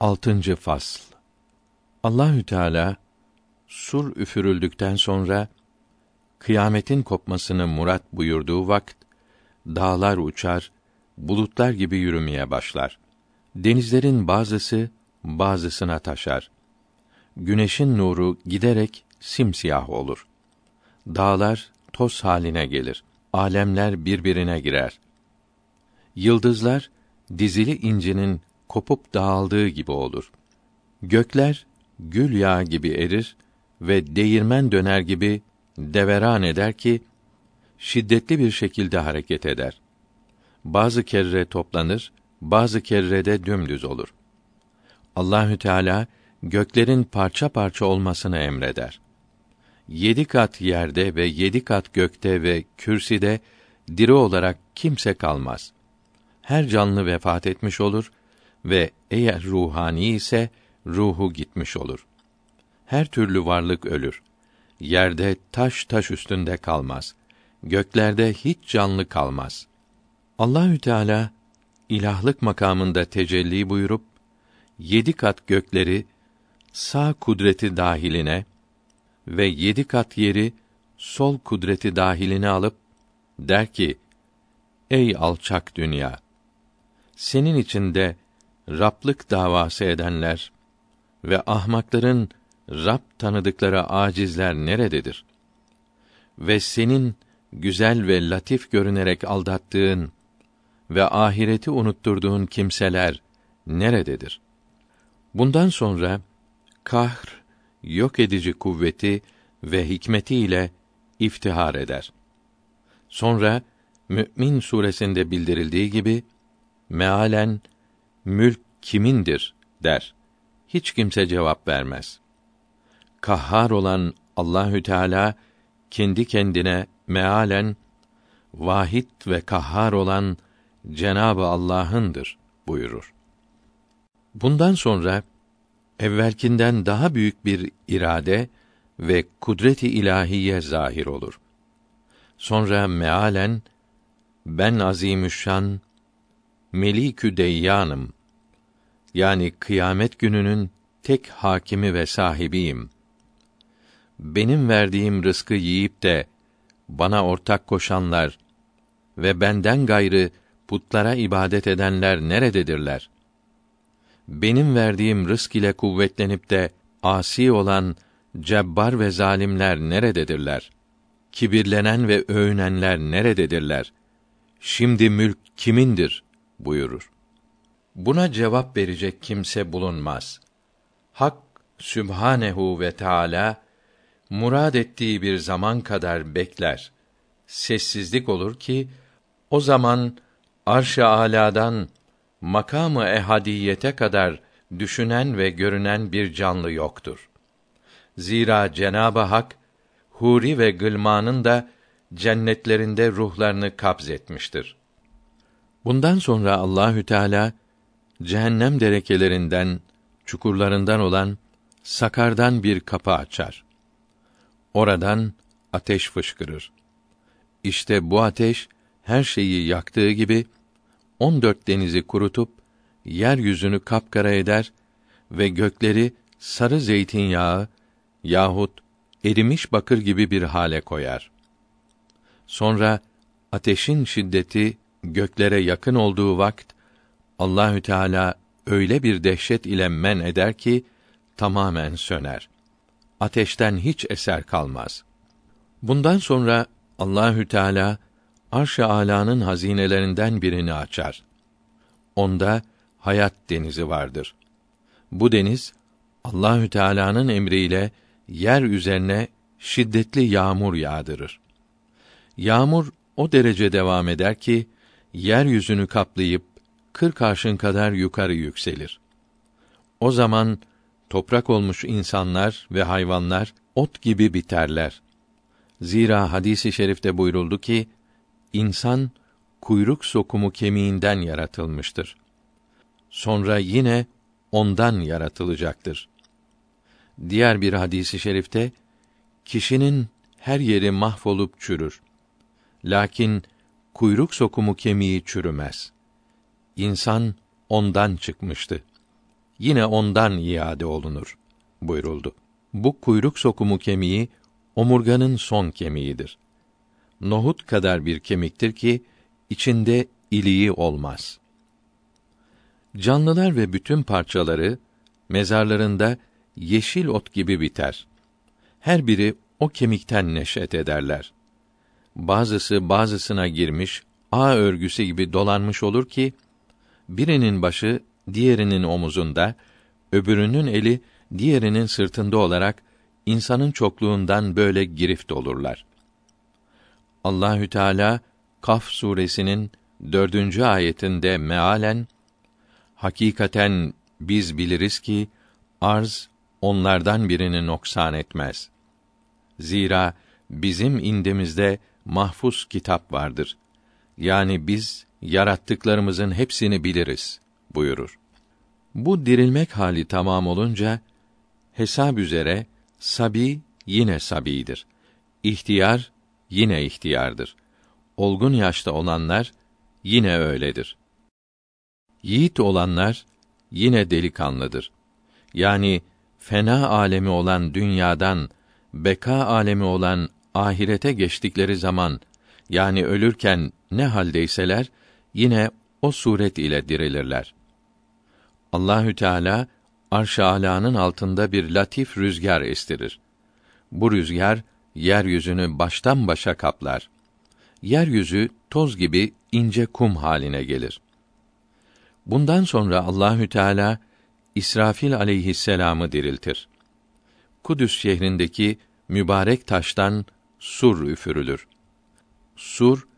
Altıncı fasl. Allahü Teala sur üfürüldükten sonra kıyametin kopmasını murat buyurduğu vakit dağlar uçar, bulutlar gibi yürümeye başlar. Denizlerin bazısı bazısına taşar. Güneşin nuru giderek simsiyah olur. Dağlar toz haline gelir. Alemler birbirine girer. Yıldızlar dizili incinin kopup dağıldığı gibi olur. Gökler gül yağı gibi erir ve değirmen döner gibi deveran eder ki şiddetli bir şekilde hareket eder. Bazı kere toplanır, bazı kere de dümdüz olur. Allahü Teala göklerin parça parça olmasını emreder. Yedi kat yerde ve yedi kat gökte ve kürsüde diri olarak kimse kalmaz. Her canlı vefat etmiş olur ve eğer ruhani ise ruhu gitmiş olur. Her türlü varlık ölür. Yerde taş taş üstünde kalmaz. Göklerde hiç canlı kalmaz. Allahü Teala ilahlık makamında tecelli buyurup yedi kat gökleri sağ kudreti dahiline ve yedi kat yeri sol kudreti dahiline alıp der ki: Ey alçak dünya! Senin içinde Rablık davası edenler ve ahmakların Rab tanıdıkları acizler nerededir? Ve senin güzel ve latif görünerek aldattığın ve ahireti unutturduğun kimseler nerededir? Bundan sonra kahr, yok edici kuvveti ve hikmetiyle iftihar eder. Sonra Mü'min suresinde bildirildiği gibi mealen mülk kimindir der. Hiç kimse cevap vermez. Kahhar olan Allahü Teala kendi kendine mealen vahid ve kahhar olan Cenabı Allah'ındır buyurur. Bundan sonra evvelkinden daha büyük bir irade ve kudreti ilahiye zahir olur. Sonra mealen ben azimüşşan melikü deyyanım yani kıyamet gününün tek hakimi ve sahibiyim. Benim verdiğim rızkı yiyip de bana ortak koşanlar ve benden gayrı putlara ibadet edenler nerededirler? Benim verdiğim rızk ile kuvvetlenip de asi olan cebbar ve zalimler nerededirler? Kibirlenen ve övünenler nerededirler? Şimdi mülk kimindir? buyurur. Buna cevap verecek kimse bulunmaz. Hak Sübhanehu ve Teala murad ettiği bir zaman kadar bekler. Sessizlik olur ki o zaman arş-ı aladan makamı ehadiyete kadar düşünen ve görünen bir canlı yoktur. Zira Cenabı Hak huri ve gılmanın da cennetlerinde ruhlarını kabz etmiştir. Bundan sonra Allahü Teala cehennem derekelerinden, çukurlarından olan sakardan bir kapı açar. Oradan ateş fışkırır. İşte bu ateş her şeyi yaktığı gibi on dört denizi kurutup yeryüzünü kapkara eder ve gökleri sarı zeytinyağı yahut erimiş bakır gibi bir hale koyar. Sonra ateşin şiddeti göklere yakın olduğu vakit Allahü Teala öyle bir dehşet ile men eder ki tamamen söner. Ateşten hiç eser kalmaz. Bundan sonra Allahü Teala arş-ı alânın hazinelerinden birini açar. Onda hayat denizi vardır. Bu deniz Allahü Teala'nın emriyle yer üzerine şiddetli yağmur yağdırır. Yağmur o derece devam eder ki yeryüzünü kaplayıp kırk arşın kadar yukarı yükselir. O zaman toprak olmuş insanlar ve hayvanlar ot gibi biterler. Zira hadisi i şerifte buyuruldu ki insan kuyruk sokumu kemiğinden yaratılmıştır. Sonra yine ondan yaratılacaktır. Diğer bir hadisi i şerifte kişinin her yeri mahvolup çürür. Lakin kuyruk sokumu kemiği çürümez. İnsan ondan çıkmıştı. yine ondan iade olunur buyuruldu. Bu kuyruk sokumu kemiği omurganın son kemiğidir. Nohut kadar bir kemiktir ki içinde iliği olmaz. Canlılar ve bütün parçaları mezarlarında yeşil ot gibi biter. Her biri o kemikten neşet ederler. Bazısı bazısına girmiş, ağ örgüsü gibi dolanmış olur ki birinin başı diğerinin omuzunda, öbürünün eli diğerinin sırtında olarak insanın çokluğundan böyle girift olurlar. Allahü Teala Kaf suresinin dördüncü ayetinde mealen hakikaten biz biliriz ki arz onlardan birini noksan etmez. Zira bizim indimizde mahfuz kitap vardır. Yani biz yarattıklarımızın hepsini biliriz buyurur. Bu dirilmek hali tamam olunca hesap üzere sabi yine sabidir. İhtiyar yine ihtiyardır. Olgun yaşta olanlar yine öyledir. Yiğit olanlar yine delikanlıdır. Yani fena alemi olan dünyadan beka alemi olan ahirete geçtikleri zaman yani ölürken ne haldeyseler yine o suret ile dirilirler. Allahü Teala arş-ı alânın altında bir latif rüzgar estirir. Bu rüzgar yeryüzünü baştan başa kaplar. Yeryüzü toz gibi ince kum haline gelir. Bundan sonra Allahü Teala İsrafil aleyhisselamı diriltir. Kudüs şehrindeki mübarek taştan sur üfürülür. Sur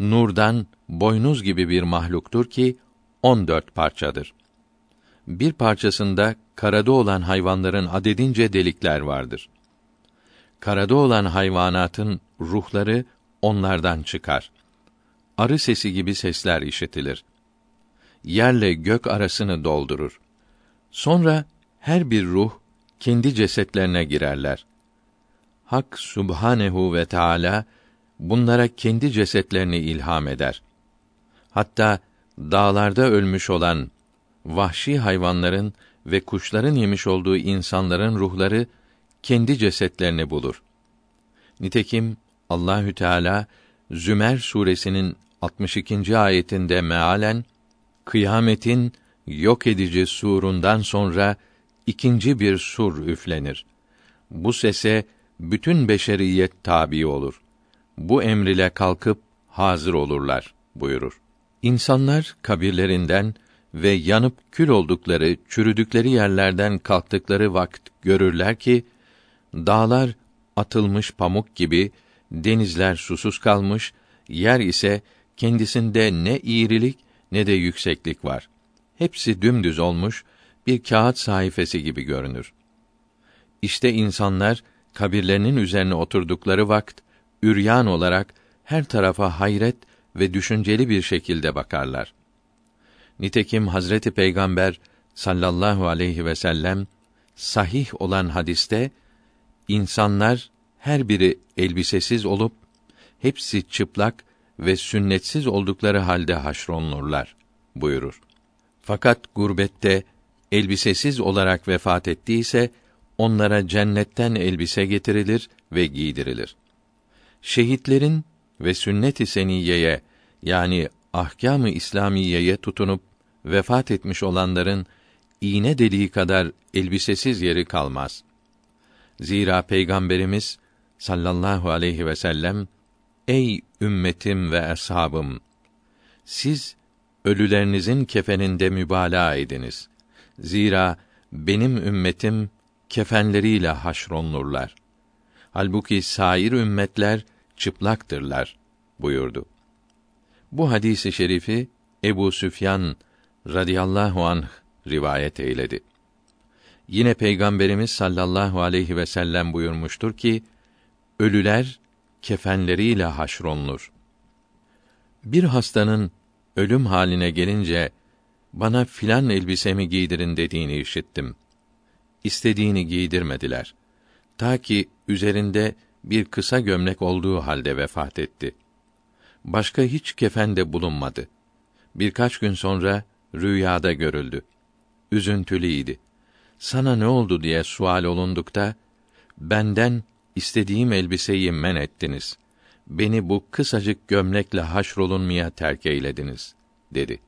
nurdan boynuz gibi bir mahluktur ki on dört parçadır. Bir parçasında karada olan hayvanların adedince delikler vardır. Karada olan hayvanatın ruhları onlardan çıkar. Arı sesi gibi sesler işitilir. Yerle gök arasını doldurur. Sonra her bir ruh kendi cesetlerine girerler. Hak Subhanehu ve Teala bunlara kendi cesetlerini ilham eder. Hatta dağlarda ölmüş olan vahşi hayvanların ve kuşların yemiş olduğu insanların ruhları kendi cesetlerini bulur. Nitekim Allahü Teala Zümer suresinin 62. ayetinde mealen kıyametin yok edici surundan sonra ikinci bir sur üflenir. Bu sese bütün beşeriyet tabi olur. Bu emr ile kalkıp hazır olurlar buyurur. İnsanlar kabirlerinden ve yanıp kül oldukları, çürüdükleri yerlerden kalktıkları vakit görürler ki dağlar atılmış pamuk gibi, denizler susuz kalmış, yer ise kendisinde ne iğrilik ne de yükseklik var. Hepsi dümdüz olmuş, bir kağıt sayfası gibi görünür. İşte insanlar kabirlerinin üzerine oturdukları vakit üryan olarak her tarafa hayret ve düşünceli bir şekilde bakarlar. Nitekim Hazreti Peygamber sallallahu aleyhi ve sellem sahih olan hadiste insanlar her biri elbisesiz olup hepsi çıplak ve sünnetsiz oldukları halde haşronlurlar buyurur. Fakat gurbette elbisesiz olarak vefat ettiyse onlara cennetten elbise getirilir ve giydirilir. Şehitlerin ve sünnet-i seniyeye yani ahkâm-ı İslamiyeye tutunup vefat etmiş olanların iğne deliği kadar elbisesiz yeri kalmaz. Zira Peygamberimiz sallallahu aleyhi ve sellem Ey ümmetim ve ashabım siz ölülerinizin kefeninde mübalağa ediniz. Zira benim ümmetim kefenleriyle haşronlurlar. Halbuki sair ümmetler çıplaktırlar buyurdu. Bu hadisi şerifi Ebu Süfyan radıyallahu anh rivayet eyledi. Yine Peygamberimiz sallallahu aleyhi ve sellem buyurmuştur ki ölüler kefenleriyle haşronlur. Bir hastanın ölüm haline gelince bana filan elbisemi giydirin dediğini işittim. İstediğini giydirmediler. Ta ki üzerinde bir kısa gömlek olduğu halde vefat etti. Başka hiç kefen de bulunmadı. Birkaç gün sonra rüyada görüldü. üzüntülüydi. Sana ne oldu diye sual olundukta benden istediğim elbiseyi men ettiniz. Beni bu kısacık gömlekle haşrolunmaya terk eylediniz dedi.